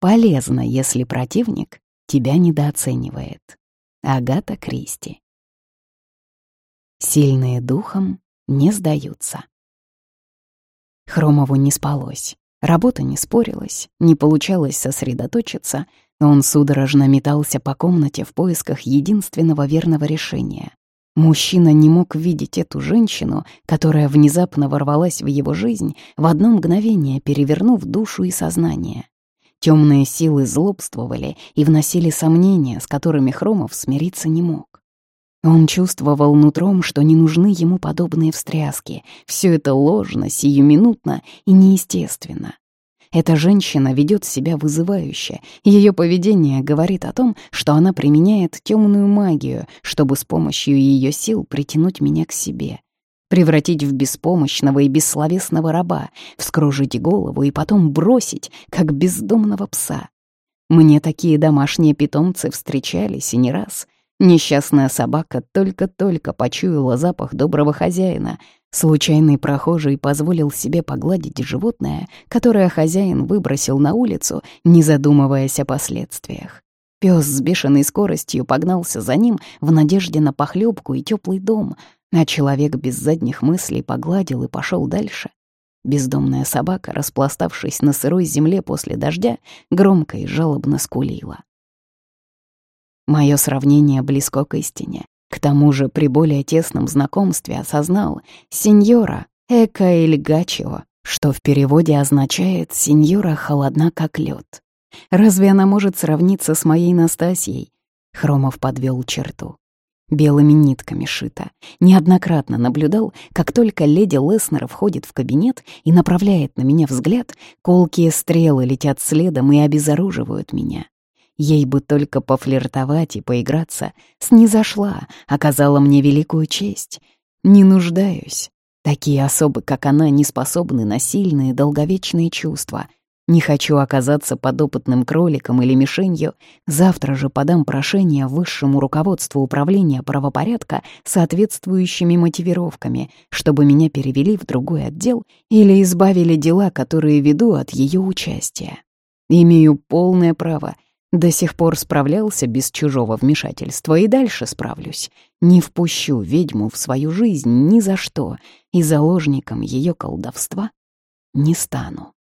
Полезно, если противник тебя недооценивает. Агата Кристи. Сильные духом не сдаются. Хромову не спалось. Работа не спорилась, не получалось сосредоточиться, он судорожно метался по комнате в поисках единственного верного решения. Мужчина не мог видеть эту женщину, которая внезапно ворвалась в его жизнь, в одно мгновение перевернув душу и сознание. Темные силы злобствовали и вносили сомнения, с которыми Хромов смириться не мог. Он чувствовал нутром, что не нужны ему подобные встряски. Все это ложно, сиюминутно и неестественно. Эта женщина ведет себя вызывающе. Ее поведение говорит о том, что она применяет темную магию, чтобы с помощью ее сил притянуть меня к себе превратить в беспомощного и бессловесного раба, вскружить голову и потом бросить, как бездомного пса. Мне такие домашние питомцы встречались и не раз. Несчастная собака только-только почуяла запах доброго хозяина. Случайный прохожий позволил себе погладить животное, которое хозяин выбросил на улицу, не задумываясь о последствиях. Пес с бешеной скоростью погнался за ним в надежде на похлебку и теплый дом — а человек без задних мыслей погладил и пошел дальше. Бездомная собака, распластавшись на сырой земле после дождя, громко и жалобно скулила. Мое сравнение близко к истине. К тому же при более тесном знакомстве осознал «сеньора эко эль гачио», что в переводе означает «сеньора холодна, как лед». Разве она может сравниться с моей Настасьей? Хромов подвел черту белыми нитками шито. Неоднократно наблюдал, как только леди Леснер входит в кабинет и направляет на меня взгляд, колкие стрелы летят следом и обезоруживают меня. Ей бы только пофлиртовать и поиграться, снизошла, оказала мне великую честь. Не нуждаюсь. Такие особы, как она, не способны на сильные долговечные чувства — не хочу оказаться подопытным кроликом или мишенью. Завтра же подам прошение высшему руководству управления правопорядка соответствующими мотивировками, чтобы меня перевели в другой отдел или избавили дела, которые веду от ее участия. Имею полное право. До сих пор справлялся без чужого вмешательства и дальше справлюсь. Не впущу ведьму в свою жизнь ни за что, и заложником ее колдовства не стану.